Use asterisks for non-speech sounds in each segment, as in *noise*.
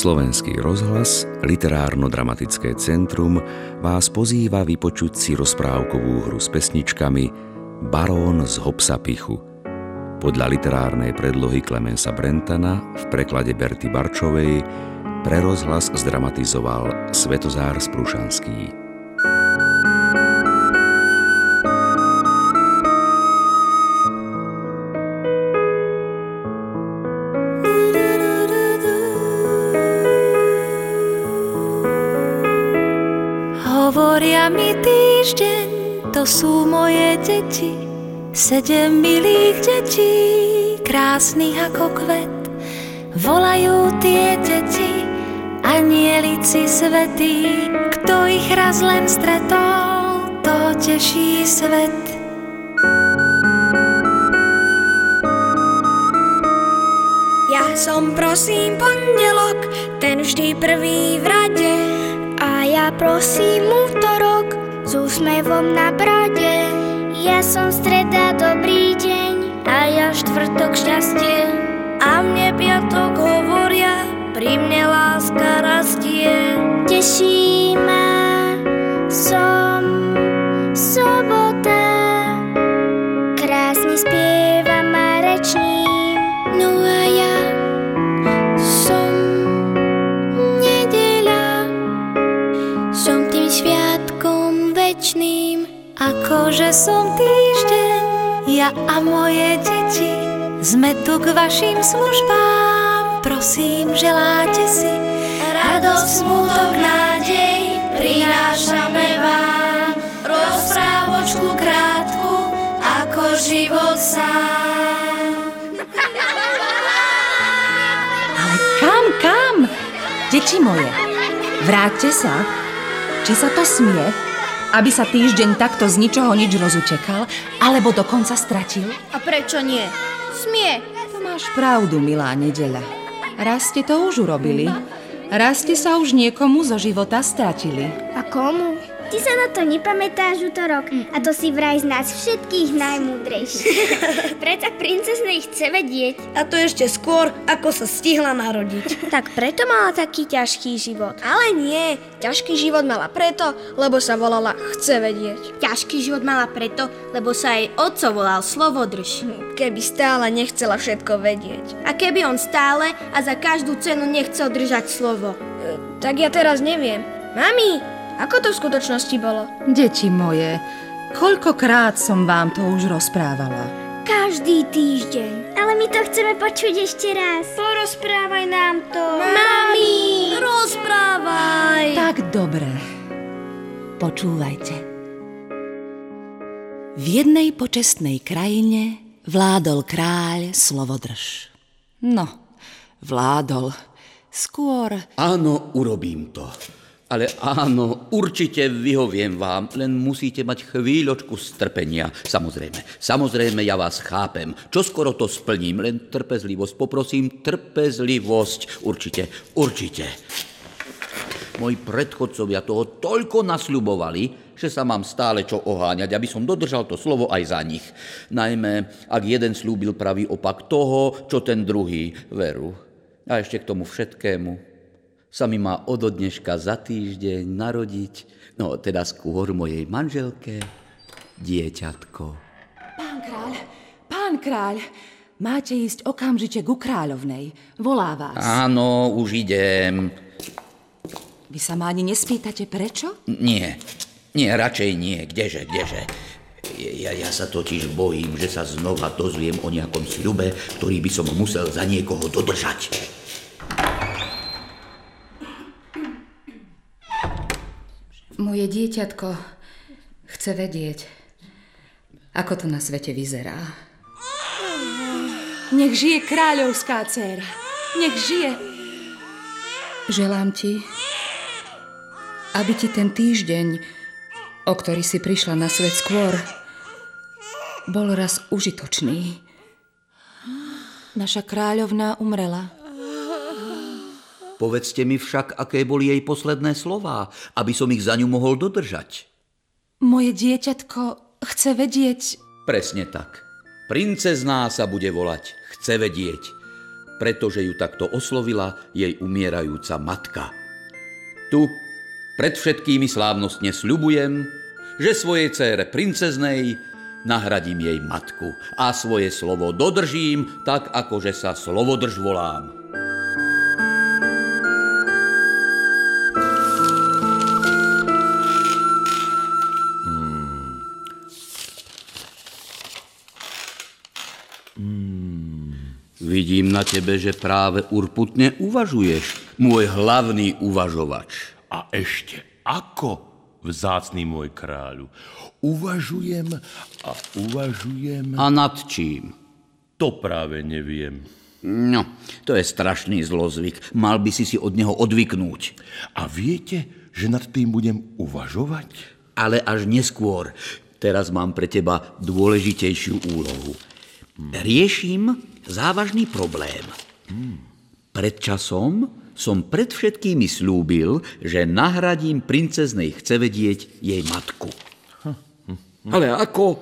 Slovenský rozhlas, literárno-dramatické centrum vás pozýva vypočuť si rozprávkovú hru s pesničkami Barón z Hopsapichu. Podľa literárnej predlohy Klemensa Brentana v preklade Berty Barčovej pre rozhlas zdramatizoval Svetozár Sprušanský. Týždeň, to sú moje deti, sedem milých detí, krásnych ako kvet. Volajú tie deti, anielici svetí, kto ich raz len stretol, to teší svet. Ja som prosím pondelok, ten vždy prvý v rade. A ja prosím útorok, s úsmevom na brade. Ja som streda, dobrý deň a ja štvrtok šťastie. A mne piatok hovoria, pri mne láska rastie. Teší ma, som sobota, krásne spievam Akože som týždeň, ja a moje deti, sme tu k vašim službám. Prosím, želáte si radosť, smutok, nádej, prinášame vám rozprávočku krátku, ako život sám. Ale kam, kam? Deti moje, vráťte sa. Či sa to smie, aby sa týždeň takto z ničoho nič rozutekal, alebo dokonca stratil? A prečo nie? Smie. To máš pravdu, milá nedeľa. Raz ste to už urobili. Raz ste sa už niekomu zo života stratili. A komu? Ty sa na to nepamätáš, útorok. A to si vraj z nás všetkých najmúdrejší. *laughs* Preto princeznej chce vedieť. A to ešte skôr, ako sa stihla narodiť. *laughs* Tak preto mala taký ťažký život. Ale nie, ťažký život mala preto, lebo sa volala Chce vedieť. Ťažký život mala preto, lebo sa jej otco volal Slovodrž. Keby stále nechcela všetko vedieť. A keby on stále a za každú cenu nechcel držať slovo. E, tak ja teraz neviem. Mami, ako to v skutočnosti bolo? Deti moje, koľkokrát som vám to už rozprávala. Každý týždeň. Ale my to chceme počuť ešte raz. Porozprávaj nám to. Mami, rozprávaj. Tak dobre. Počúvajte. V jednej počestnej krajine vládol kráľ Slovodrž. No, vládol. Skôr... Áno, urobím to. Ale áno, určite vyhoviem vám, len musíte mať chvíľočku strpenia. Samozrejme, samozrejme, ja vás chápem. Čo skoro to splním, len trpezlivosť. Poprosím, trpezlivosť. Určite, určite. Moji predchodcovia toho toľko nasľubovali, že sa mám stále čo oháňať, aby som dodržal to slovo aj za nich. Najmä, ak jeden slúbil pravý opak toho, čo ten druhý veru. A ešte k tomu všetkému sa mi má od dneška za týždeň narodiť, no teda skôr mojej manželke, dieťatko. Pán kráľ, pán kráľ, máte ísť okamžite ku kráľovnej. Volá vás. Áno, už idem. Vy sa ma ani nespýtate, prečo? Nie, nie, radšej nie. Kdeže, kdeže? Ja, ja sa totiž bojím, že sa znova dozviem o nejakom sľube, ktorý by som musel za niekoho dodržať. Moje dieťatko chce vedieť, ako to na svete vyzerá. Nech žije kráľovská dcéra. Nech žije. Želám ti, aby ti ten týždeň, o ktorý si prišla na svet skôr, bol raz užitočný. Naša kráľovná umrela. Povedzte mi však, aké boli jej posledné slová, aby som ich za ňu mohol dodržať. Moje dieťatko chce vedieť... Presne tak. Princezná sa bude volať. Chce vedieť. pretože ju takto oslovila jej umierajúca matka. Tu pred všetkými slávnostne sľubujem, že svojej cére princeznej nahradím jej matku a svoje slovo dodržím, tak ako že sa slovodrž volám. Vidím na tebe, že práve urputne uvažuješ, môj hlavný uvažovač. A ešte ako, vzácný môj kráľu, uvažujem a uvažujem... A nad čím? To práve neviem. No, to je strašný zlozvyk. Mal by si si od neho odvyknúť. A viete, že nad tým budem uvažovať? Ale až neskôr. Teraz mám pre teba dôležitejšiu úlohu. Riešim závažný problém. Pred časom som pred všetkými slúbil, že nahradím princeznej chce vedieť jej matku. Ale ako?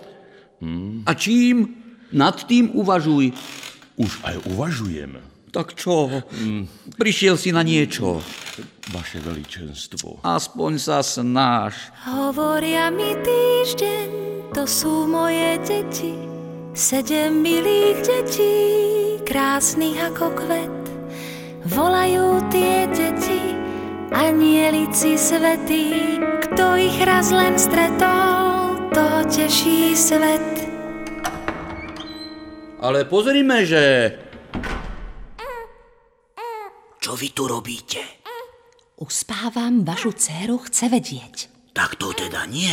A čím? Nad tým uvažuj. Už aj uvažujem. Tak čo? Prišiel si na niečo. Vaše veličenstvo. Aspoň sa snáš. Hovoria mi týždeň, to sú moje deti. Sedem milých detí, krásnych ako kvet. Volajú tie deti, anielici svetí. Kto ich raz len stretol, to teší svet. Ale pozrime, že... Čo vy tu robíte? Uspávam, vašu dceru chce vedieť. Tak to teda nie.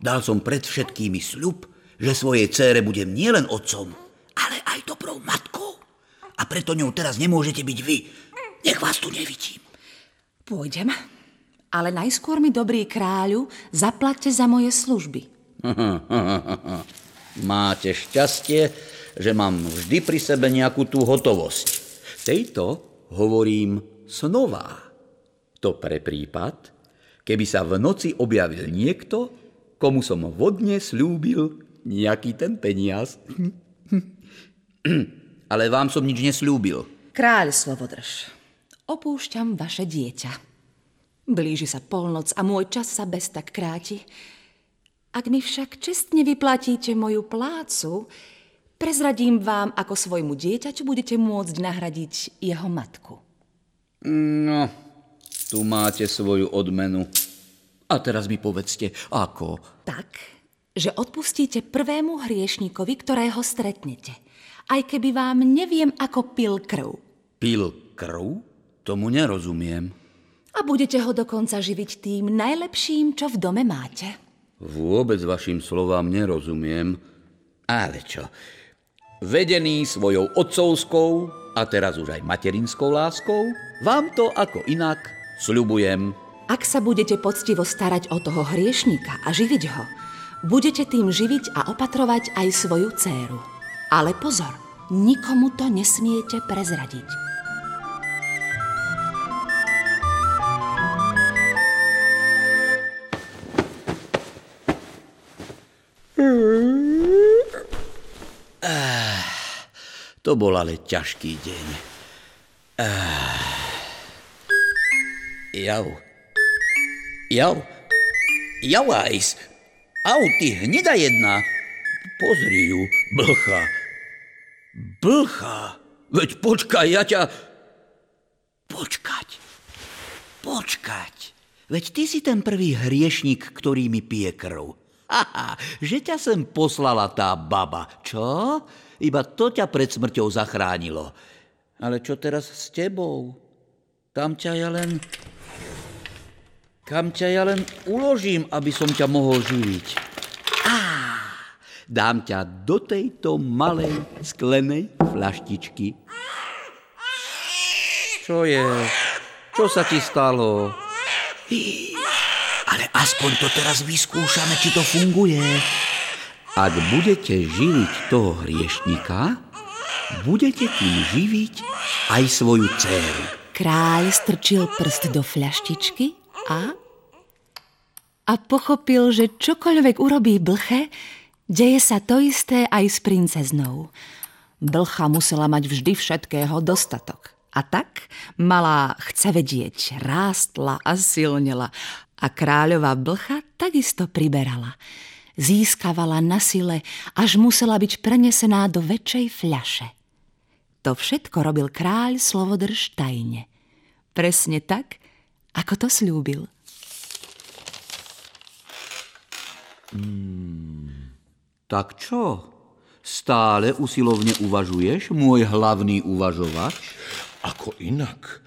Dal som pred všetkými sľub, že svojej cére budem nielen otcom, ale aj dobrou matkou. A preto ňou teraz nemôžete byť vy. Nech vás tu nevidím. Pôjdem, ale najskôr mi, dobrý kráľu, zaplatte za moje služby. *laughs* Máte šťastie, že mám vždy pri sebe nejakú tú hotovosť. Tejto hovorím snová. To pre prípad, keby sa v noci objavil niekto, komu som vodne slúbil nejaký ten peniaz. Ale vám som nič neslúbil. Kráľ Slovodrž, opúšťam vaše dieťa. Blíži sa polnoc a môj čas sa bez tak kráti. Ak mi však čestne vyplatíte moju plácu, prezradím vám, ako svojmu dieťaťu budete môcť nahradiť jeho matku. No, tu máte svoju odmenu. A teraz mi povedzte, ako? Tak, že odpustíte prvému hriešníkovi, ktorého stretnete. Aj keby vám neviem, ako pil krv. Pil krv? Tomu nerozumiem. A budete ho dokonca živiť tým najlepším, čo v dome máte. Vôbec vašim slovám nerozumiem. Ale čo? Vedený svojou otcovskou a teraz už aj materinskou láskou, vám to ako inak sľubujem. Ak sa budete poctivo starať o toho hriešníka a živiť ho, budete tým živiť a opatrovať aj svoju dcéru. Ale pozor, nikomu to nesmiete prezradiť. To bol ale ťažký deň. Jau. Jau. Jau, Ajs. Au, ty hnida jedna. Pozri ju, blcha. Blcha. Veď počkaj, ja ťa... Počkať. Počkať. Veď ty si ten prvý hriešnik, ktorý mi pije krv. *laughs* Haha, že ťa sem poslala tá baba. Čo? Iba to ťa pred smrťou zachránilo. Ale čo teraz s tebou? Kam ťa ja len... Kam ťa ja len uložím, aby som ťa mohol živiť? Á, dám ťa do tejto malej sklenej flaštičky. Čo je? Čo sa ti stalo? Ale aspoň to teraz vyskúšame, či to funguje. Ak budete živiť toho hriešnika, budete tým živiť aj svoju dceru. Kráľ strčil prst do fľaštičky a... A pochopil, že čokoľvek urobí blche, deje sa to isté aj s princeznou. Blcha musela mať vždy všetkého dostatok. A tak malá chce vedieť, rástla a silnela a kráľová blcha takisto priberala. Získavala na sile, až musela byť prenesená do väčšej fľaše. To všetko robil kráľ Slovodrž tajne. Presne tak, ako to slúbil. Hmm, tak čo? Stále usilovne uvažuješ, môj hlavný uvažovač? Ako inak?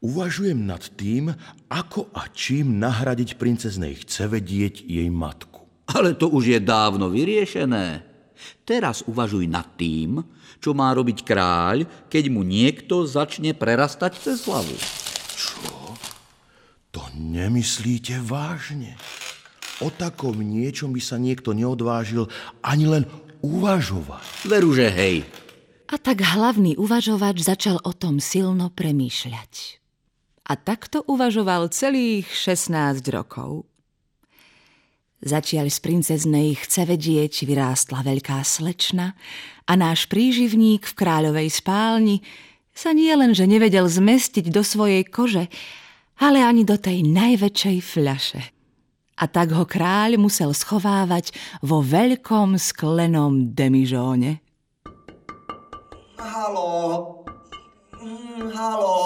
Uvažujem nad tým, ako a čím nahradiť princeznej chce vedieť jej matku. Ale to už je dávno vyriešené. Teraz uvažuj nad tým, čo má robiť kráľ, keď mu niekto začne prerastať cez hlavu. Čo? To nemyslíte vážne? O takom niečom by sa niekto neodvážil ani len uvažovať. Veru, že hej. A tak hlavný uvažovač začal o tom silno premýšľať. A takto uvažoval celých 16 rokov. Začiaľ z princeznej chce vedieť vyrástla veľká slečna a náš príživník v kráľovej spálni sa nie len, že nevedel zmestiť do svojej kože, ale ani do tej najväčšej fľaše. A tak ho kráľ musel schovávať vo veľkom sklenom demižóne. Halo, mm, halo,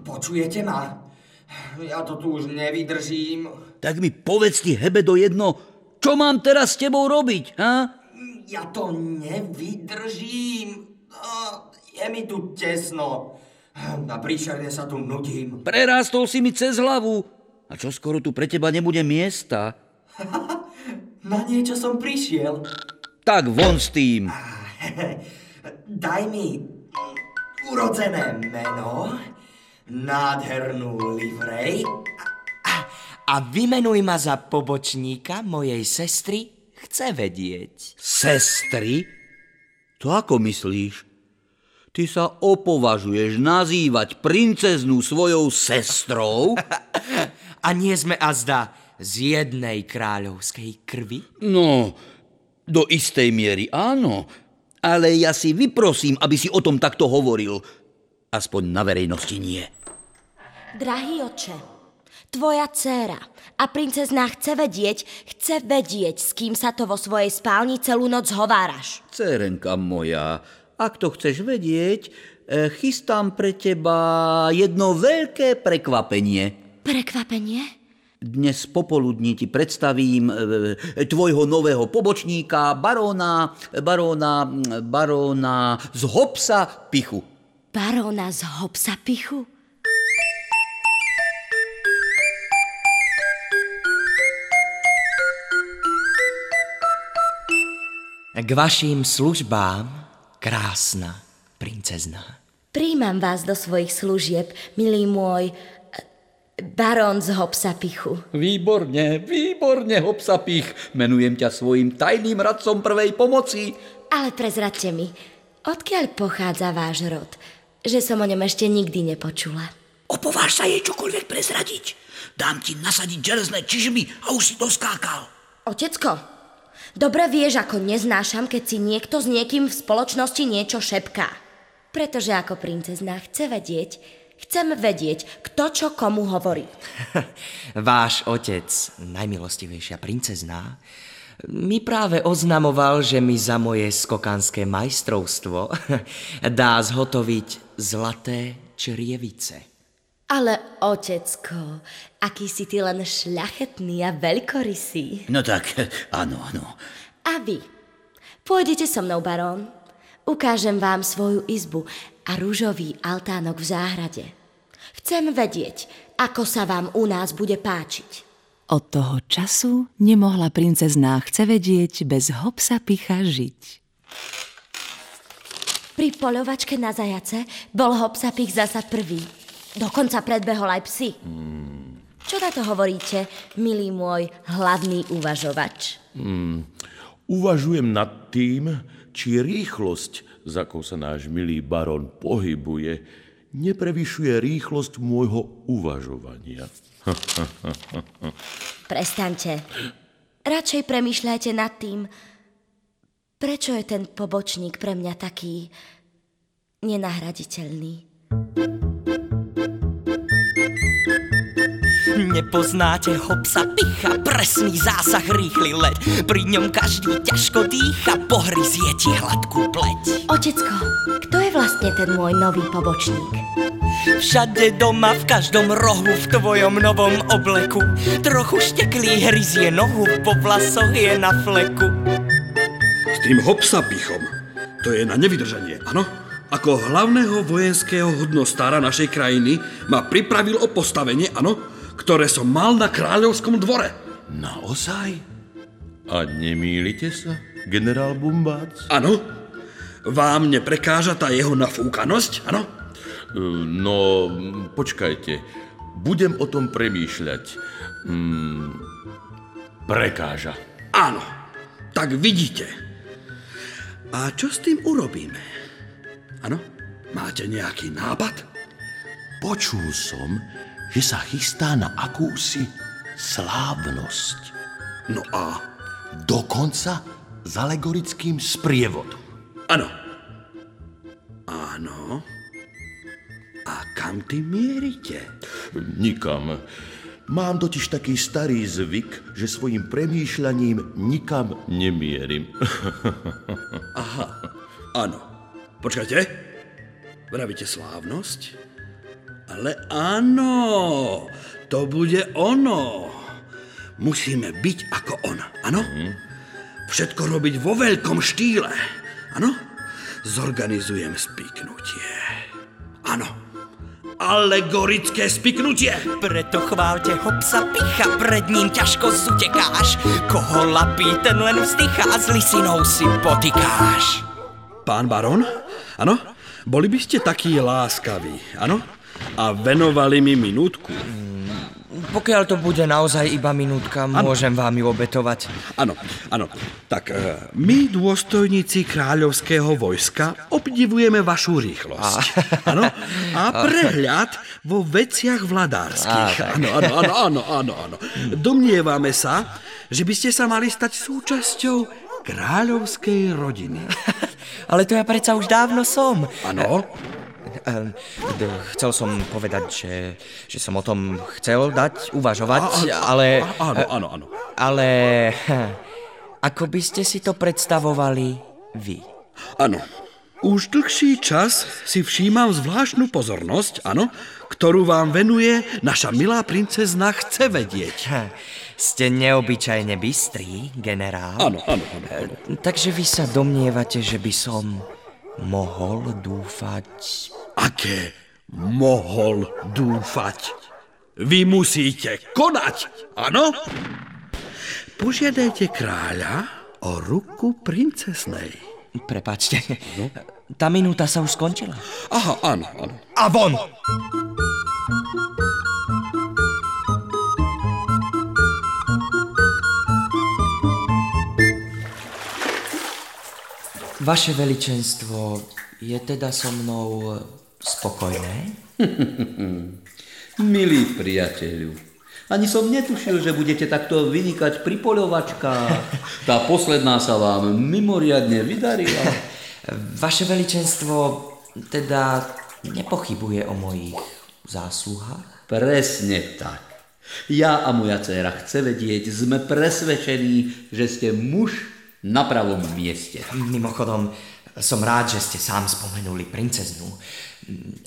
Počujete ma? Ja to tu už nevydržím. Tak mi povedz ti, Hebedo, jedno, čo mám teraz s tebou robiť, ha? Ja to nevydržím. Je mi tu tesno. Na príšerne sa tu nudím. Prerástol si mi cez hlavu. A čo skoro tu pre teba nebude miesta? *laughs* Na niečo som prišiel. Tak von s tým. *laughs* Daj mi urodzené meno, nádhernú livrej a, vymenuj ma za pobočníka mojej sestry, chce vedieť. Sestry? To ako myslíš? Ty sa opovažuješ nazývať princeznú svojou sestrou? *laughs* a nie sme azda z jednej kráľovskej krvi? No, do istej miery áno, ale ja si vyprosím, aby si o tom takto hovoril. Aspoň na verejnosti nie. Drahý oče, tvoja dcéra a princezná chce vedieť, chce vedieť, s kým sa to vo svojej spálni celú noc hováraš. Cérenka moja, ak to chceš vedieť, eh, chystám pre teba jedno veľké prekvapenie. Prekvapenie? Dnes popoludní ti predstavím e, tvojho nového pobočníka, baróna, baróna, baróna z Hopsa Pichu. Baróna z Hopsa Pichu? K vašim službám, krásna princezná. Príjmam vás do svojich služieb, milý môj Baron z Hopsapichu. Výborne, výborne, Hopsapich. Menujem ťa svojim tajným radcom prvej pomoci. Ale prezradte mi, odkiaľ pochádza váš rod? Že som o ňom ešte nikdy nepočula. Opováž sa jej čokoľvek prezradiť. Dám ti nasadiť železné čižmy a už si to skákal. Otecko, dobre vieš, ako neznášam, keď si niekto s niekým v spoločnosti niečo šepká. Pretože ako princezná chce vedieť, Chcem vedieť, kto čo komu hovorí. *laughs* Váš otec, najmilostivejšia princezná, mi práve oznamoval, že mi za moje skokanské majstrovstvo *laughs* dá zhotoviť zlaté črievice. Ale, otecko, aký si ty len šľachetný a veľkorysý. No tak, áno, áno. A vy? Pôjdete so mnou, barón. Ukážem vám svoju izbu a rúžový altánok v záhrade. Chcem vedieť, ako sa vám u nás bude páčiť. Od toho času nemohla princezná chce vedieť bez hopsa picha žiť. Pri polovačke na zajace bol hopsapich zasa prvý. Dokonca predbehol aj psy. Hmm. Čo na to hovoríte, milý môj hlavný uvažovač? Hmm. Uvažujem nad tým, či rýchlosť za akou sa náš milý baron pohybuje, neprevyšuje rýchlosť môjho uvažovania. *laughs* Prestaňte. Radšej premýšľajte nad tým, Prečo je ten pobočník pre mňa taký nenahraditeľný? Nepoznáte hopsa picha, presný zásah, rýchly let. Pri ňom každý ťažko dýcha, pohryzie ti hladkú pleť. Otecko, kto je vlastne ten môj nový pobočník? Všade doma, v každom rohu, v tvojom novom obleku. Trochu šteklý hryzie nohu, po vlasoch je na fleku. S tým hopsa pichom, to je na nevydržanie, áno? Ako hlavného vojenského hodnostára našej krajiny ma pripravil o postavenie, áno? Ktoré som mal na kráľovskom dvore. Naozaj? A nemýlite sa, generál Bumbác? Áno. Vám neprekáža tá jeho nafúkanosť, áno? No, počkajte. Budem o tom premýšľať. Hmm, prekáža. Áno. Tak vidíte. A čo s tým urobíme? Áno? Máte nejaký nápad? Počul som, že sa chystá na akúsi slávnosť. No a? Dokonca s alegorickým sprievodom. Áno. Áno. A kam ty mierite? Nikam. Mám totiž taký starý zvyk, že svojim premýšľaním nikam nemierim. *laughs* Aha, áno. Počkajte. Vravíte slávnosť? Ale áno, to bude ono. Musíme byť ako on, áno? Mm. Všetko robiť vo veľkom štýle, áno? Zorganizujem spiknutie. Áno, alegorické spiknutie. Preto chválte hopsa picha, pred ním ťažko zutekáš. Koho lapí, ten len vzdychá, s lisinou si potýkáš. Pán baron, áno? Boli by ste takí láskaví, áno? A venovali mi minútku. Pokiaľ to bude naozaj iba minútka, ano. môžem vám ju obetovať. Áno, áno. Tak e, my, dôstojníci kráľovského vojska, obdivujeme vašu rýchlosť. Áno. A *laughs* prehľad vo veciach vladárskych. Áno, áno, áno, áno, áno, áno. Domnievame sa, že by ste sa mali stať súčasťou kráľovskej rodiny. *laughs* Ale to ja predsa už dávno som. Áno. Ehm, chcel som povedať, že, že som o tom chcel dať uvažovať, ale... Áno, áno, áno. Ale ako by ste si to predstavovali vy? Áno. Už dlhší čas si všímam zvláštnu pozornosť, áno, ktorú vám venuje naša milá princezna chce vedieť. Ste neobyčajne bystrý, generál. Áno, áno, áno. áno. Takže vy sa domnievate, že by som mohol dúfať aké mohol dúfať. Vy musíte konať, áno? Požiadajte kráľa o ruku princesnej. Prepačte, no? tá minúta sa už skončila. Aha, áno, áno. A von! Vaše veličenstvo, je teda so mnou spokojné? *laughs* Milý priateľu, ani som netušil, že budete takto vynikať pri poľovačkách. *laughs* Tá posledná sa vám mimoriadne vydarila. *laughs* Vaše veličenstvo teda nepochybuje o mojich zásluhách? Presne tak. Ja a moja dcera chce vedieť, sme presvedčení, že ste muž na pravom mieste. Mimochodom, som rád, že ste sám spomenuli princeznu.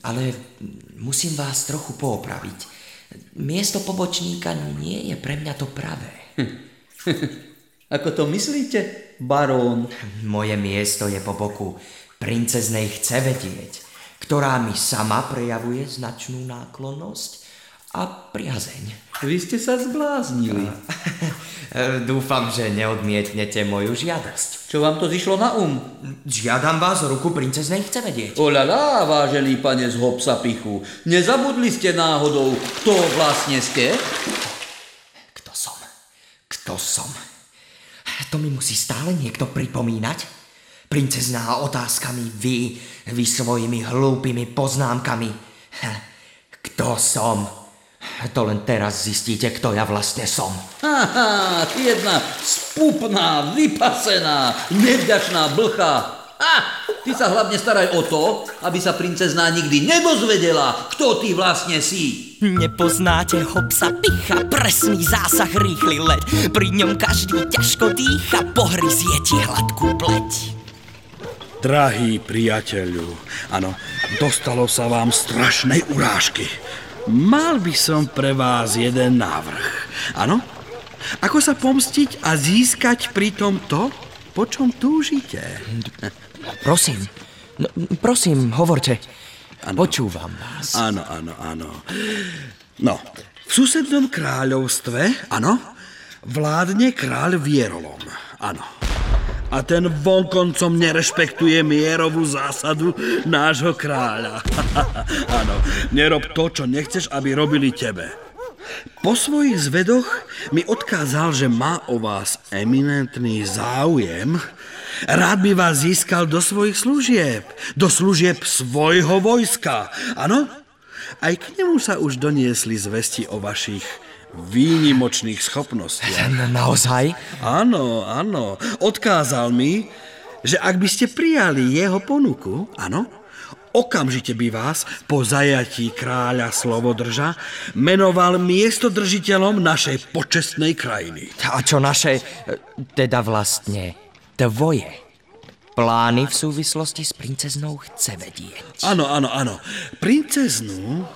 Ale musím vás trochu poopraviť. Miesto pobočníka nie je pre mňa to pravé. *laughs* Ako to myslíte, barón? Moje miesto je po boku princeznej chce vedieť, ktorá mi sama prejavuje značnú náklonnosť a priazeň. Vy ste sa zbláznili. *laughs* Dúfam, že neodmietnete moju žiadosť. Čo vám to zišlo na um? Žiadam vás ruku princeznej chce vedieť. Oľalá, vážený pane z Hopsapichu, nezabudli ste náhodou, kto vlastne ste? Kto som? Kto som? To mi musí stále niekto pripomínať? Princezná otázkami, vy, vy svojimi hlúpými poznámkami. Kto som? To len teraz zistíte, kto ja vlastne som. Haha, ty jedna spupná, vypasená, nevďačná blcha. A, ty sa hlavne staraj o to, aby sa princezná nikdy nedozvedela, kto ty vlastne si. Nepoznáte hopsa picha, presný zásah, rýchly let. Pri ňom každý ťažko dýcha, pohryzie ti hladkú pleť. Drahý priateľu, áno, dostalo sa vám strašnej urážky. Mal by som pre vás jeden návrh. Áno? Ako sa pomstiť a získať pritom to, po čom túžite? Prosím, no, prosím, hovorte. Ano. Počúvam vás. Áno, áno, áno. No, v susednom kráľovstve, áno, vládne kráľ Vierolom. Áno. A ten vonkoncom nerešpektuje mierovú zásadu nášho kráľa. *laughs* Áno, nerob to, čo nechceš, aby robili tebe. Po svojich zvedoch mi odkázal, že má o vás eminentný záujem. Rád by vás získal do svojich služieb, do služieb svojho vojska. Áno? Aj k nemu sa už doniesli zvesti o vašich výnimočných schopnostiach. *laughs* Na, naozaj? Áno, áno. Odkázal mi, že ak by ste prijali jeho ponuku, áno, okamžite by vás po zajatí kráľa Slovodrža menoval miestodržiteľom našej počestnej krajiny. A čo naše, teda vlastne tvoje plány v súvislosti s princeznou chce vedieť? Áno, áno, áno. Princeznú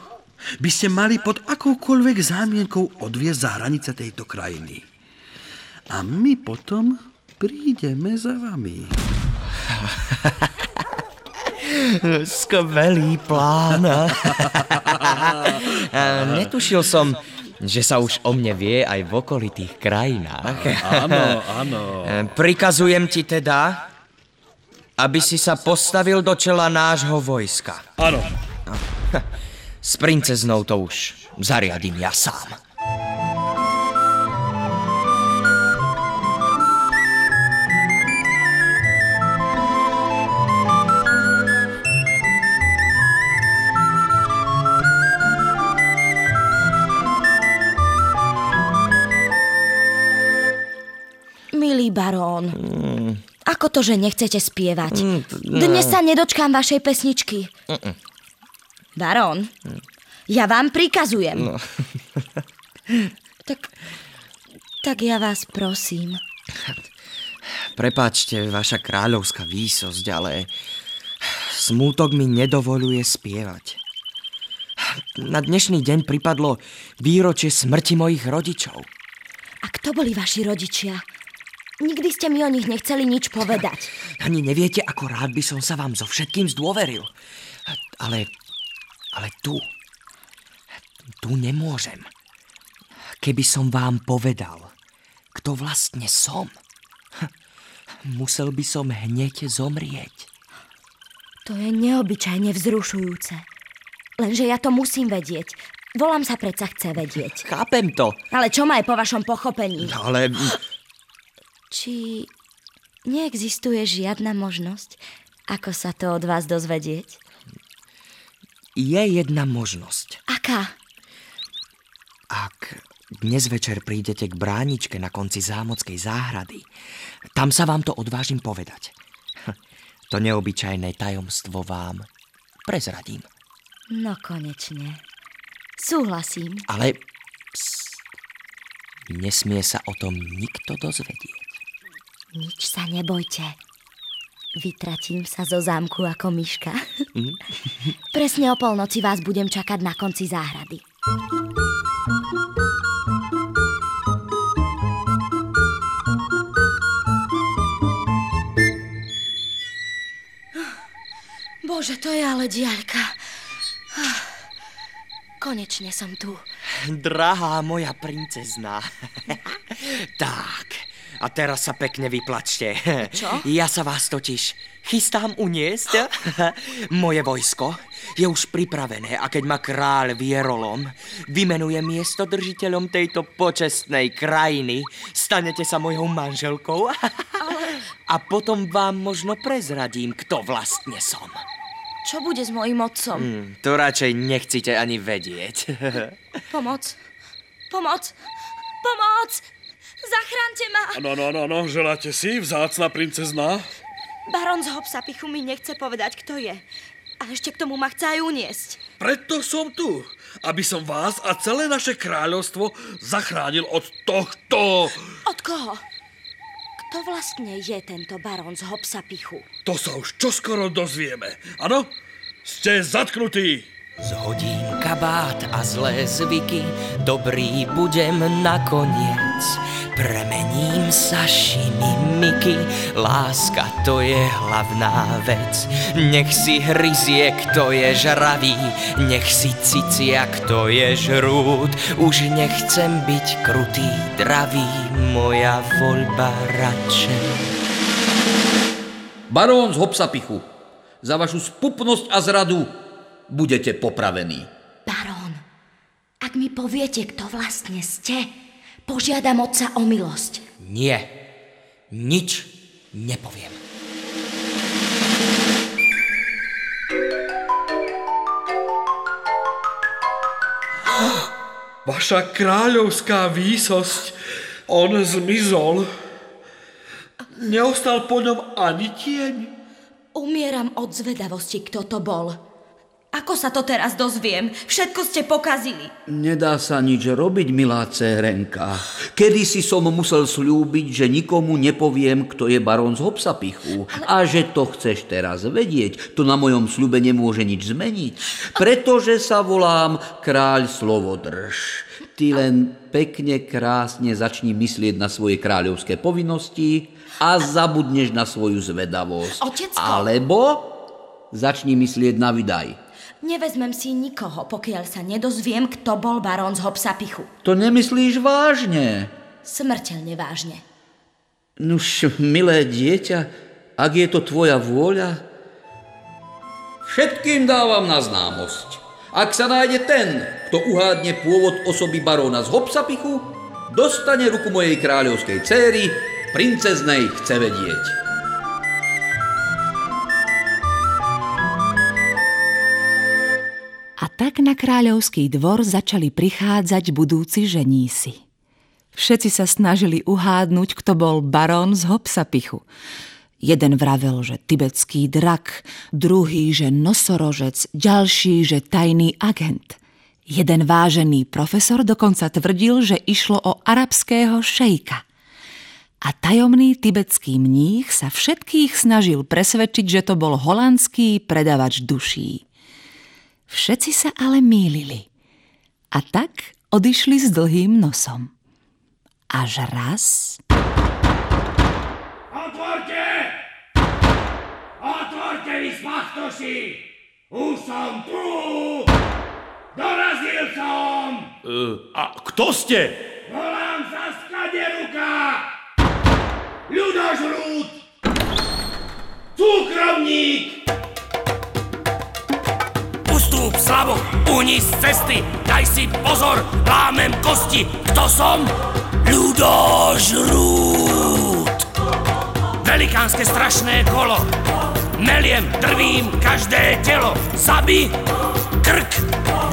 by ste mali pod akoukoľvek zámienkou odviezť za hranice tejto krajiny. A my potom prídeme za vami. Skvelý plán. *laughs* Netušil som, že sa už o mne vie aj v okolitých krajinách. Áno, áno. Prikazujem ti teda, aby si sa postavil do čela nášho vojska. Áno. S princeznou to už zariadím ja sám. Milý barón, mm. ako to, že nechcete spievať? Mm, no. Dnes sa nedočkám vašej pesničky. Mm. Barón, ja vám prikazujem. No. *laughs* tak, tak ja vás prosím. Prepáčte, vaša kráľovská výsosť, ale smútok mi nedovoluje spievať. Na dnešný deň pripadlo výročie smrti mojich rodičov. A kto boli vaši rodičia? Nikdy ste mi o nich nechceli nič povedať. Ani neviete, ako rád by som sa vám so všetkým zdôveril. Ale ale tu, tu nemôžem. Keby som vám povedal, kto vlastne som, musel by som hneď zomrieť. To je neobyčajne vzrušujúce. Lenže ja to musím vedieť. Volám sa predsa chce vedieť. Chápem to. Ale čo má je po vašom pochopení? No, ale... Či neexistuje žiadna možnosť, ako sa to od vás dozvedieť? Je jedna možnosť. Aká? Ak dnes večer prídete k bráničke na konci zámockej záhrady, tam sa vám to odvážim povedať. To neobyčajné tajomstvo vám prezradím. No konečne. Súhlasím. Ale pst, nesmie sa o tom nikto dozvedieť. Nič sa nebojte. Vytratím sa zo zámku ako myška. Mm. *laughs* Presne o polnoci vás budem čakať na konci záhrady. *gasps* Bože, to je ale diaľka. Konečne som tu. Drahá moja princezná. *laughs* tak, a teraz sa pekne vyplačte. Čo? Ja sa vás totiž chystám uniesť. *laughs* Moje vojsko je už pripravené a keď ma kráľ Vierolom vymenuje miesto držiteľom tejto počestnej krajiny, stanete sa mojou manželkou. *laughs* A potom vám možno prezradím, kto vlastne som. Čo bude s mojim otcom? Hmm, to radšej nechcite ani vedieť. *laughs* Pomoc. Pomoc. Pomoc. Zachránte ma. No, no, no, no, želáte si, vzácna princezná? Baron z Hopsapichu mi nechce povedať, kto je. A ešte k tomu ma chce aj uniesť. Preto som tu, aby som vás a celé naše kráľovstvo zachránil od tohto... Od koho? Kto vlastne je tento baron z Hopsapichu? To sa už čoskoro dozvieme. Áno? Ste zatknutí. Zhodím kabát a zlé zvyky, dobrý budem nakoniec. Premením sa šimimiky, láska to je hlavná vec. Nech si hryzie, kto je žravý, nech si cicia, kto je žrút. Už nechcem byť krutý, dravý, moja voľba radšej. Barón z Hopsapichu, za vašu spupnosť a zradu budete popravení. Barón, ak mi poviete, kto vlastne ste, požiadam otca o milosť. Nie, nič nepoviem. Vaša kráľovská výsosť, on zmizol. Neostal po ňom ani tieň. Umieram od zvedavosti, kto to bol. Ako sa to teraz dozviem? Všetko ste pokazili. Nedá sa nič robiť, milá cérenka. Kedy si som musel slúbiť, že nikomu nepoviem, kto je barón z Hopsapichu. A že to chceš teraz vedieť, to na mojom sľube nemôže nič zmeniť. Pretože sa volám kráľ Slovodrž. Ty len pekne, krásne začni myslieť na svoje kráľovské povinnosti a zabudneš na svoju zvedavosť. Otecko. Alebo začni myslieť na vydaj. Nevezmem si nikoho, pokiaľ sa nedozviem, kto bol barón z Hopsapichu. To nemyslíš vážne? Smrteľne vážne. Nuž, milé dieťa, ak je to tvoja vôľa, všetkým dávam na známosť. Ak sa nájde ten, kto uhádne pôvod osoby baróna z Hopsapichu, dostane ruku mojej kráľovskej céry, princeznej chce vedieť. Tak na kráľovský dvor začali prichádzať budúci ženísi. Všetci sa snažili uhádnuť, kto bol barón z Hopsapichu. Jeden vravel, že tibetský drak, druhý, že nosorožec, ďalší, že tajný agent. Jeden vážený profesor dokonca tvrdil, že išlo o arabského šejka. A tajomný tibetský mních sa všetkých snažil presvedčiť, že to bol holandský predavač duší. Všetci sa ale mýlili. A tak odišli s dlhým nosom. Až raz... Otvorte! Otvorte vy spachtoši! Už som tu! Dorazil som! Uh, a kto ste? Volám sa Skaderuka! Ľudožrút! Cukrovník! Ustúp, slavo, uhni z cesty, daj si pozor, lámem kosti. Kto som? Ľudožrút. Velikánske strašné kolo, meliem, drvím každé telo. Zabi, krk,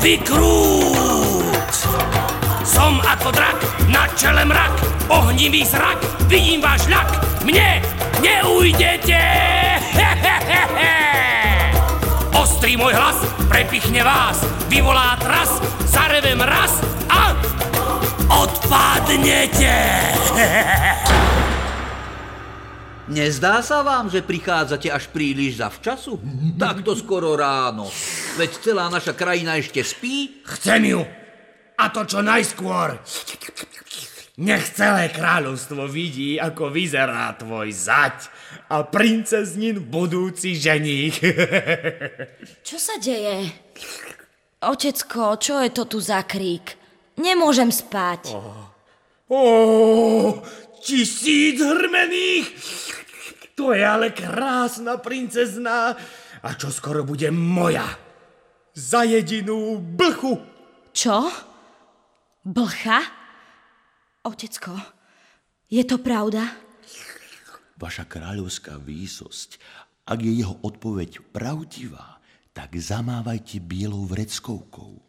vykrút. Som ako drak, na čele mrak, ohnivý zrak, vidím váš ľak. Mne neujdete! Ostrý môj hlas prepichne vás, vyvolá tras, zarevem raz a odpadnete. Nezdá sa vám, že prichádzate až príliš zavčasu? Takto skoro ráno. Veď celá naša krajina ešte spí? Chcem ju! A to čo najskôr! Nech celé kráľovstvo vidí, ako vyzerá tvoj zať a princeznin budúci ženích. *laughs* Čo sa deje? Otecko, čo je to tu za krík? Nemôžem spať. Ó, tisíc hrmených! To je ale krásna princezná a čo skoro bude moja. Za jedinú blchu. Čo? Blcha? Otecko, je to pravda? Vaša kráľovská výsosť, ak je jeho odpoveď pravdivá, tak zamávajte bielou vreckovkou.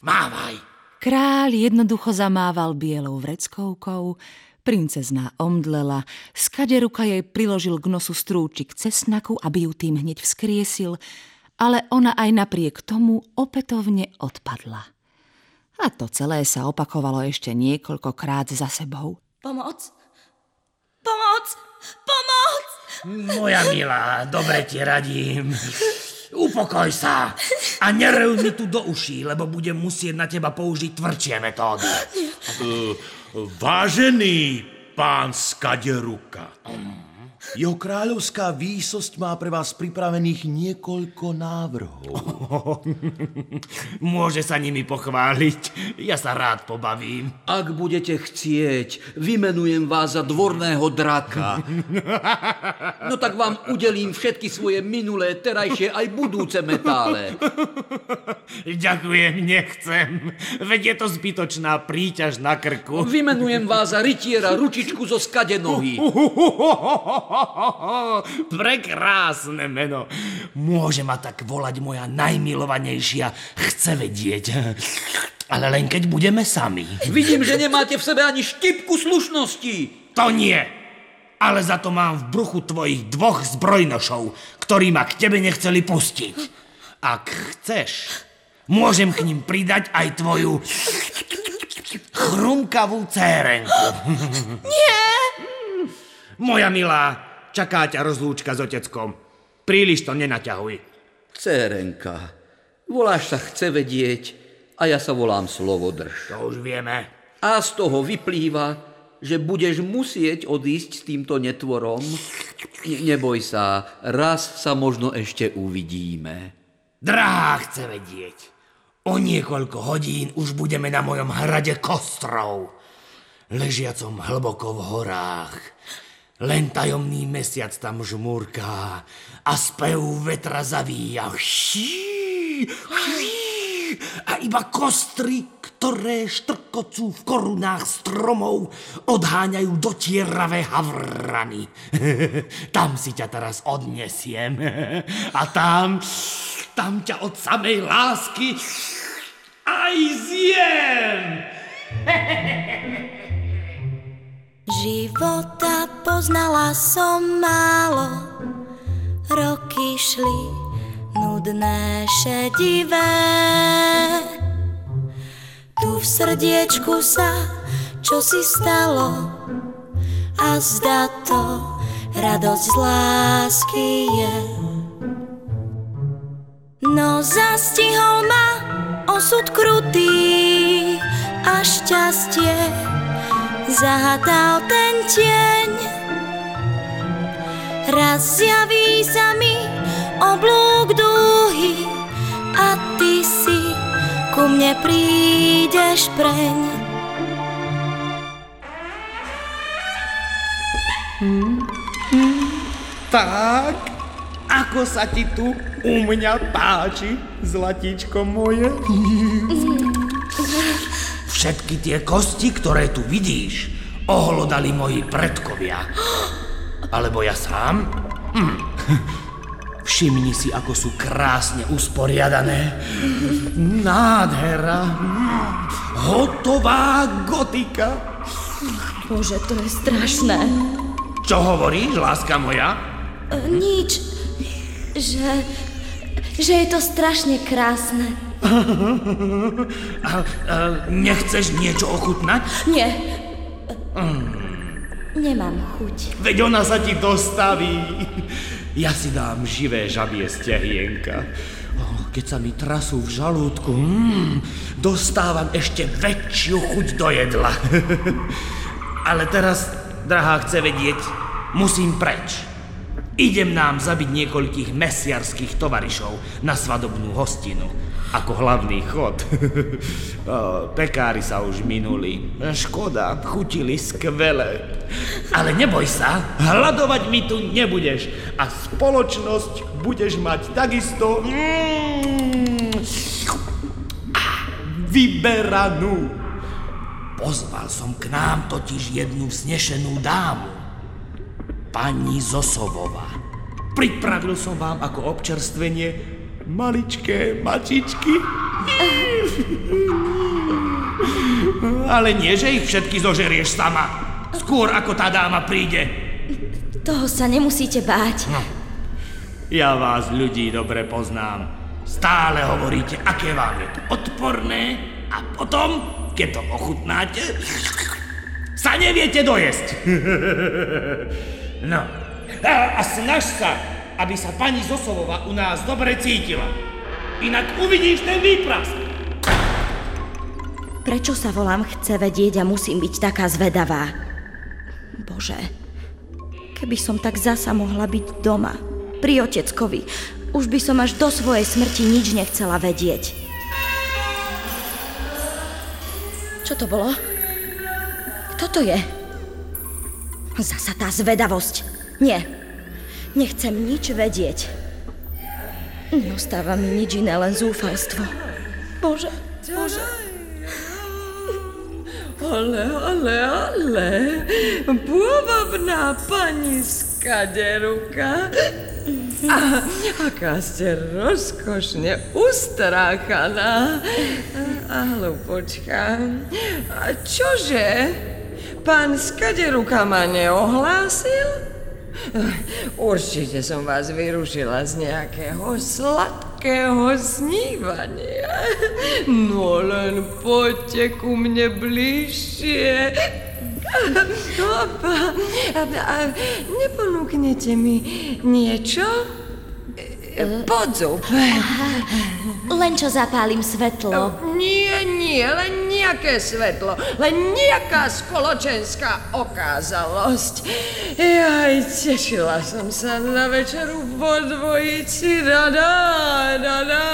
Mávaj! Kráľ jednoducho zamával bielou vreckovkou, princezná omdlela, skade ruka jej priložil k nosu strúčik cesnaku, aby ju tým hneď vzkriesil, ale ona aj napriek tomu opätovne odpadla. A to celé sa opakovalo ešte niekoľkokrát za sebou. Pomoc! Pomoc! Pomoc! Moja milá, dobre ti radím. Upokoj sa a nerev mi tu do uší, lebo budem musieť na teba použiť tvrdšie metódy. Uh, vážený pán Skaderuka, jeho kráľovská výsosť má pre vás pripravených niekoľko návrhov. *laughs* Môže sa nimi pochváliť. Ja sa rád pobavím. Ak budete chcieť, vymenujem vás za dvorného draka. No tak vám udelím všetky svoje minulé, terajšie aj budúce metále. *laughs* Ďakujem, nechcem. Veď je to zbytočná príťaž na krku. Vymenujem vás za rytiera ručičku zo skade nohy. *laughs* *laughs* Prekrásne meno. Môže ma tak volať moja najmilovanejšia. Chce vedieť. *laughs* Ale len keď budeme sami. Vidím, že nemáte v sebe ani štipku slušnosti. To nie. Ale za to mám v bruchu tvojich dvoch zbrojnošov, ktorí ma k tebe nechceli pustiť. Ak chceš, môžem k ním pridať aj tvoju chrumkavú cérenku. *laughs* Nie! Moja milá, čaká ťa rozlúčka s oteckom. Príliš to nenaťahuj. Cérenka, voláš sa chce vedieť a ja sa volám Slovodrž. To už vieme. A z toho vyplýva, že budeš musieť odísť s týmto netvorom. Ne- neboj sa, raz sa možno ešte uvidíme. Drahá chce vedieť. O niekoľko hodín už budeme na mojom hrade Kostrov, ležiacom hlboko v horách. Len tajomný mesiac tam žmúrká a spev vetra zavíja.Ší,ší, a iba kostry, ktoré štrkocú v korunách stromov, odháňajú do tieravé havrany. *laughs* tam si ťa teraz odnesiem. *laughs* A tam, tam ťa od samej lásky aj zjem. *laughs* Života poznala som málo, roky šli nudné, šedivé. Tu v srdiečku sa čo si stalo a zda to radosť z lásky je. No zastihol ma osud krutý a šťastie zahadal ten tieň. Raz zjaví sa mi oblúk dúhy a ty si ku mne prídeš preň. Hmm, hmm, tak, ako sa ti tu u mňa páči, zlatíčko moje? *laughs* Všetky tie kosti, ktoré tu vidíš, ohlodali moji predkovia. Alebo ja sám? Hm. Všimni si, ako sú krásne usporiadané. Nádhera. Hotová gotika. Bože, to je strašné. Čo hovoríš, láska moja? E, nič. Že... že je to strašne krásne. A, a, nechceš niečo ochutnať? Nie. Mm. Nemám chuť. Veď ona sa ti dostaví. Ja si dám živé žabie stehienka. Oh, keď sa mi trasú v žalúdku, mm, dostávam ešte väčšiu chuť do jedla. *laughs* Ale teraz, drahá, chce vedieť, musím preč. Idem nám zabiť niekoľkých mesiarských tovarišov na svadobnú hostinu. Ako hlavný chod. *laughs* pekári sa už minuli. Škoda, chutili skvele. Ale neboj sa, hľadovať mi tu nebudeš. A spoločnosť budeš mať takisto... Mm, vyberanú. Pozval som k nám totiž jednu vznešenú dámu. Pani Zosovová. Pripravil som vám ako občerstvenie maličké mačičky. Ale nie, že ich všetky zožerieš sama. Skôr ako tá dáma príde. Toho sa nemusíte báť. No. Ja vás ľudí dobre poznám. Stále hovoríte, aké vám je to odporné a potom, keď to ochutnáte, sa neviete dojesť. *laughs* No. A, a snaž sa, aby sa pani Zosovova u nás dobre cítila. Inak uvidíš ten výprask. Prečo sa volám chce vedieť a musím byť taká zvedavá? Bože, keby som tak zasa mohla byť doma, pri oteckovi, už by som až do svojej smrti nič nechcela vedieť. Čo to bolo? Kto to je? Zasa tá zvedavosť. Nie, nechcem nič vedieť. Neostáva mi nič iné, len zúfalstvo. Bože, Bože. Ale, ale, ale, pôvabná pani Skaderuka. A, aká ste rozkošne ustráchaná. A hlupočka. A čože? Pán Skaderuka ma neohlásil? Určite som vás vyrušila z nejakého sladkého snívania. No len poďte ku mne bližšie. Opa, a, a neponúknete mi niečo? Podzub. Len čo zapálim svetlo. Nie, nie, len nejaké svetlo. Len nejaká spoločenská okázalosť. Jaj, tešila som sa na večeru vo dvojici. Rada, rada.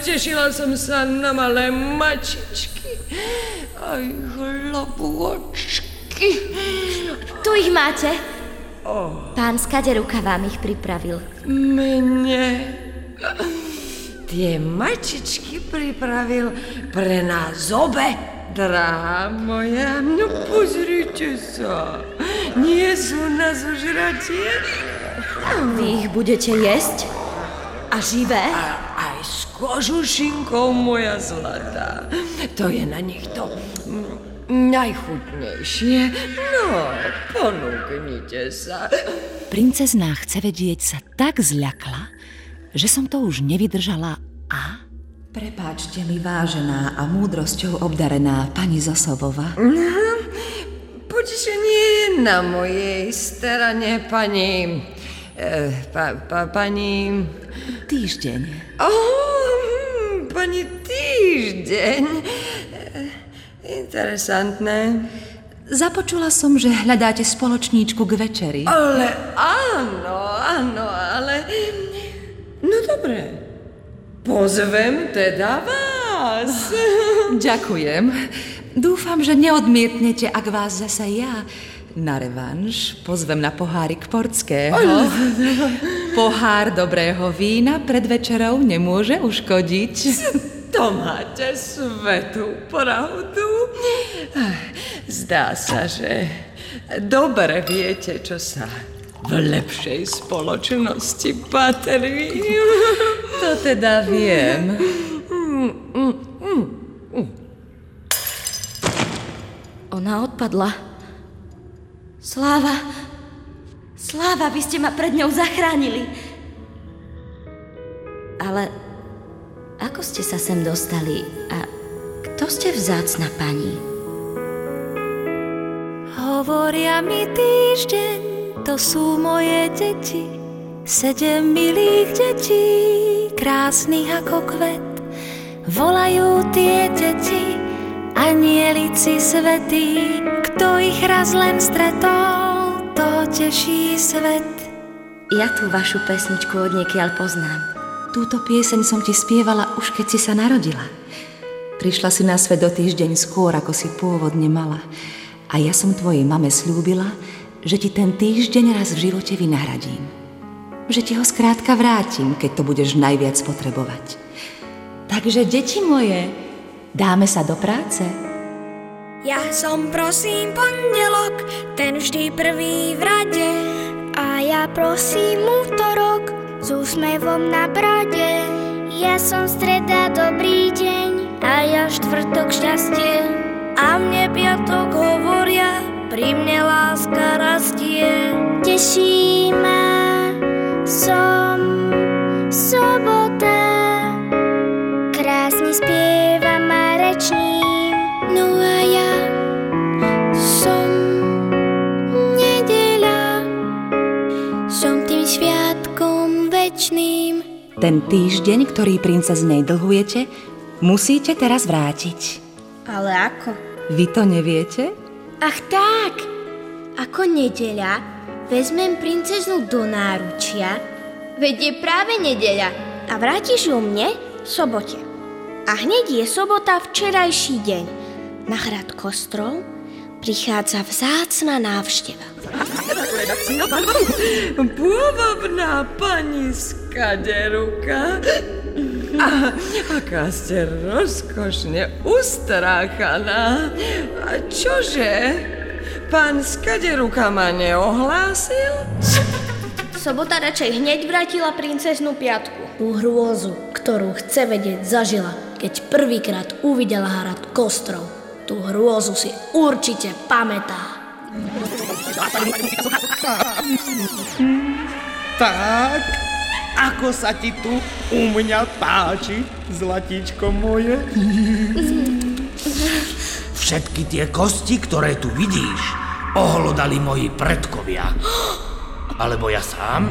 Tešila som sa na malé mačičky. Aj chlapôčky. Tu ich máte. Oh. Pán Skaderuka vám ich pripravil. Mne? Tie mačičky pripravil pre nás obe, drahá moja. No pozrite sa, nie sú na zožratie? Vy ich budete jesť? A živé? A, aj s kožušinkou, moja zlatá. To je na nich to najchutnejšie. No, ponúknite sa. Princezná chce vedieť sa tak zľakla, že som to už nevydržala a... Prepáčte mi, vážená a múdrosťou obdarená pani Zosovova. Potešenie je na mojej strane, pani... Eh, pa, pa, pani... Týždeň. Oh, pani Týždeň. Interesantné. Započula som, že hľadáte spoločníčku k večeri. Ale áno, áno, ale... No dobre, pozvem teda vás. *laughs* Ďakujem. Dúfam, že neodmietnete, ak vás zase ja na revanš pozvem na pohárik portského. *laughs* Pohár dobrého vína pred večerou nemôže uškodiť. *laughs* To máte svetú pravdu. Zdá sa, že dobre viete, čo sa v lepšej spoločnosti patrí. To teda viem. Ona odpadla. Sláva, Sláva, vy ste ma pred ňou zachránili. Ale ako ste sa sem dostali a kto ste vzácna pani? Hovoria mi týždeň, to sú moje deti, sedem milých detí, krásnych ako kvet. Volajú tie deti, anielici svetí, kto ich raz len stretol, to teší svet. Ja tú vašu pesničku od niekiaľ poznám. Túto pieseň som ti spievala už keď si sa narodila. Prišla si na svet do týždeň skôr, ako si pôvodne mala. A ja som tvojej mame slúbila, že ti ten týždeň raz v živote vynahradím. Že ti ho skrátka vrátim, keď to budeš najviac potrebovať. Takže, deti moje, dáme sa do práce. Ja som prosím pondelok, ten vždy prvý v rade. A ja prosím útorok, s úsmevom na brade. Ja som streda, dobrý deň a ja štvrtok šťastie. A mne piatok hovoria, pri mne láska rastie. Teší ma, som sobota, krásne spievam a rečním, no a ja som nedeľa, som tým sviatkom večným. Ten týždeň, ktorý princeznej dlhujete, musíte teraz vrátiť. Ale ako? Vy to neviete? Ach tak, ako nedeľa vezmem princeznu do náručia, veď je práve nedeľa a vrátiš ju mne v sobote. A hneď je sobota včerajší deň. Na hrad Kostrol prichádza vzácna návšteva. Pôvabná pani Skaderuka. A, aká ste rozkošne ustráchaná. A čože? Pán Skaderuka ma neohlásil? Sobota radšej hneď vrátila princeznú piatku. Tú hrôzu, ktorú chce vedieť, zažila, keď prvýkrát uvidela hrad Kostrov. Tú hrôzu si určite pamätá. Tak, ako sa ti tu u mňa páči, zlatíčko moje? Všetky tie kosti, ktoré tu vidíš, ohlodali moji predkovia. Alebo ja sám?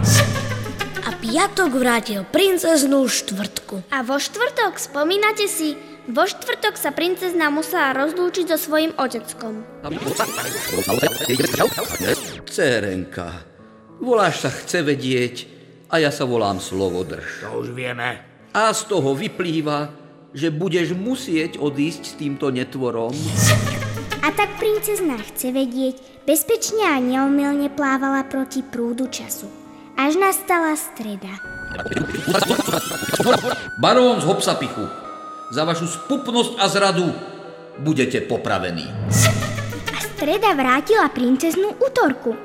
A piatok vrátil princeznú štvrtku. A vo štvrtok, spomínate si, vo štvrtok sa princezna musela rozlúčiť so svojím oteckom. Cérenka, voláš sa chce vedieť a ja sa volám Slovodrž. To už vieme. A z toho vyplýva, že budeš musieť odísť s týmto netvorom. A tak princezna chce vedieť, bezpečne a neomilne plávala proti prúdu času. Až nastala streda. Barón z Hopsapichu, za vašu spupnosť a zradu budete popravení. A streda vrátila princeznú útorku.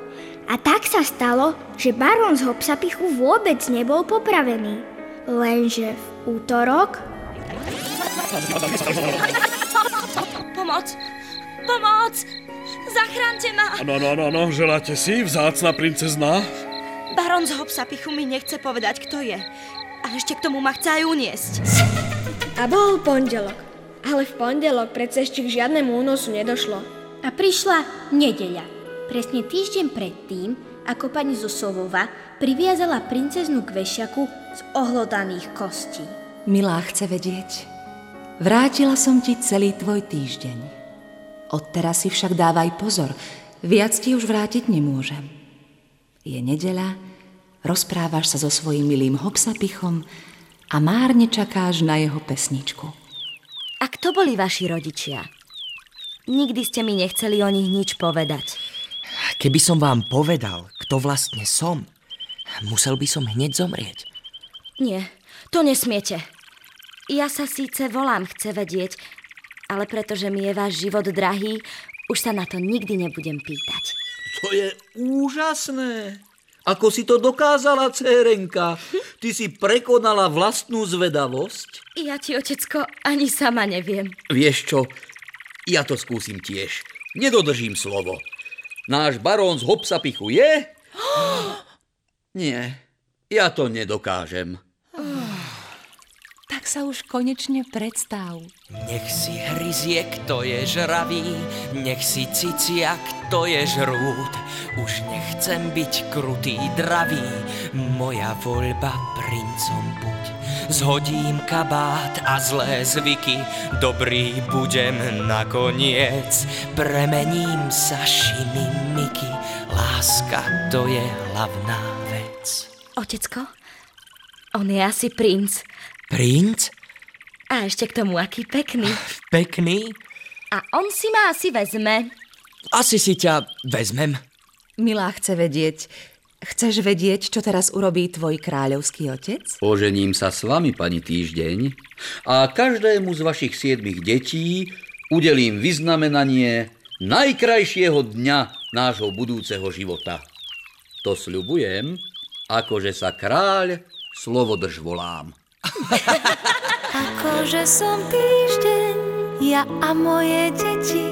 A tak sa stalo, že barón z Hopsapichu vôbec nebol popravený. Lenže v útorok... Pomoc! Pomoc! Zachránte ma! No, no, no, no, želáte si, vzácna princezná? Baron z Hopsapichu mi nechce povedať, kto je. A ešte k tomu ma chce aj uniesť. A bol pondelok. Ale v pondelok predsa ešte k žiadnemu únosu nedošlo. A prišla nedeľa. Presne týždeň predtým, ako pani Zosovova priviazala princeznú k vešiaku z ohlodaných kostí. Milá chce vedieť. Vrátila som ti celý tvoj týždeň. Odteraz si však dávaj pozor. Viac ti už vrátiť nemôžem. Je nedeľa, rozprávaš sa so svojím milým hopsapichom a márne čakáš na jeho pesničku. A kto boli vaši rodičia? Nikdy ste mi nechceli o nich nič povedať. Keby som vám povedal, kto vlastne som, musel by som hneď zomrieť. Nie, to nesmiete. Ja sa síce volám chce vedieť, ale pretože mi je váš život drahý, už sa na to nikdy nebudem pýtať. To je úžasné. Ako si to dokázala, cérenka? Ty si prekonala vlastnú zvedavosť? Ja ti, otecko, ani sama neviem. Vieš čo, ja to skúsim tiež. Nedodržím slovo. Náš barón z Hopsapichu je? *gasps* Nie, ja to nedokážem. Tak sa už konečne predstav. Nech si hryzie, kto je žravý, nech si cicia, kto je žrút. Už nechcem byť krutý, dravý, moja voľba princom buď. Zhodím kabát a zlé zvyky, dobrý budem nakoniec. Premením sa šiny miky, láska to je hlavná vec. Otecko, on je asi princ. Princ? A ešte k tomu aký pekný. *laughs* Pekný? A on si ma asi vezme. Asi si ťa vezmem. Milá chce vedieť, chceš vedieť, čo teraz urobí tvoj kráľovský otec? Ožením sa s vami, pani Týždeň, a každému z vašich siedmých detí udelím vyznamenanie najkrajšieho dňa nášho budúceho života. To sľubujem, akože sa kráľ slovodrž volám. Akože som týždeň, ja a moje deti,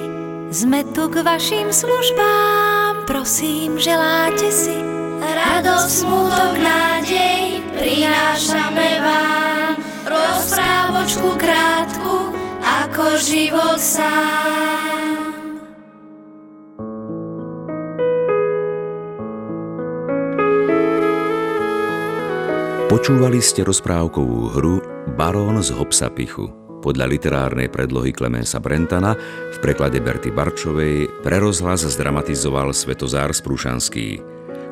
sme tu k vašim službám, prosím, želáte si radosť, smutok, nádej, prinášame vám rozprávočku krátku, ako život sám. Počúvali ste rozprávkovú hru Barón z Hopsapichu podľa literárnej predlohy Klemensa Brentana v preklade Berty Barčovej pre rozhlas zdramatizoval Svetozár Sprúšanský.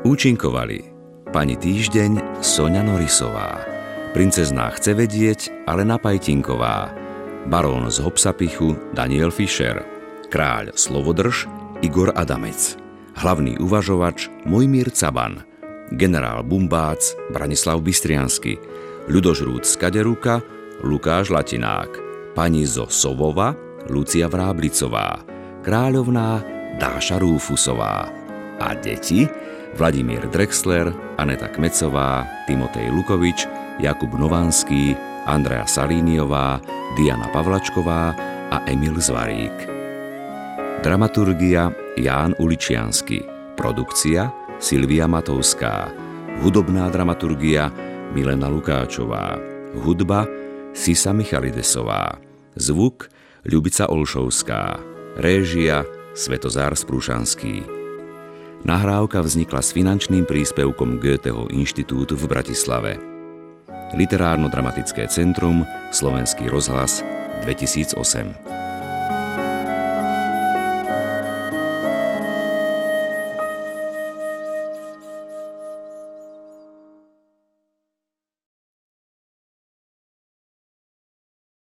Účinkovali pani Týždeň Sonia Norisová, princezná chce vedieť Alena Pajtinková, barón z Hopsapichu Daniel Fischer, kráľ Slovodrž Igor Adamec, hlavný uvažovač Mojmír Caban – generál Bumbác Branislav Bystriansky, ľudožrút z Lukáš Latinák, pani zo Sovova Lucia Vráblicová, kráľovná Dáša Rúfusová a deti Vladimír Drexler, Aneta Kmecová, Timotej Lukovič, Jakub Novanský, Andrea Salíniová, Diana Pavlačková a Emil Zvarík. Dramaturgia Ján Uličiansky. Produkcia Silvia Matovská, hudobná dramaturgia Milena Lukáčová, hudba Sisa Michalidesová, zvuk Ľubica Olšovská, réžia Svetozár Sprúšanský. Nahrávka vznikla s finančným príspevkom Goetheho inštitútu v Bratislave. Literárno-dramatické centrum Slovenský rozhlas 2008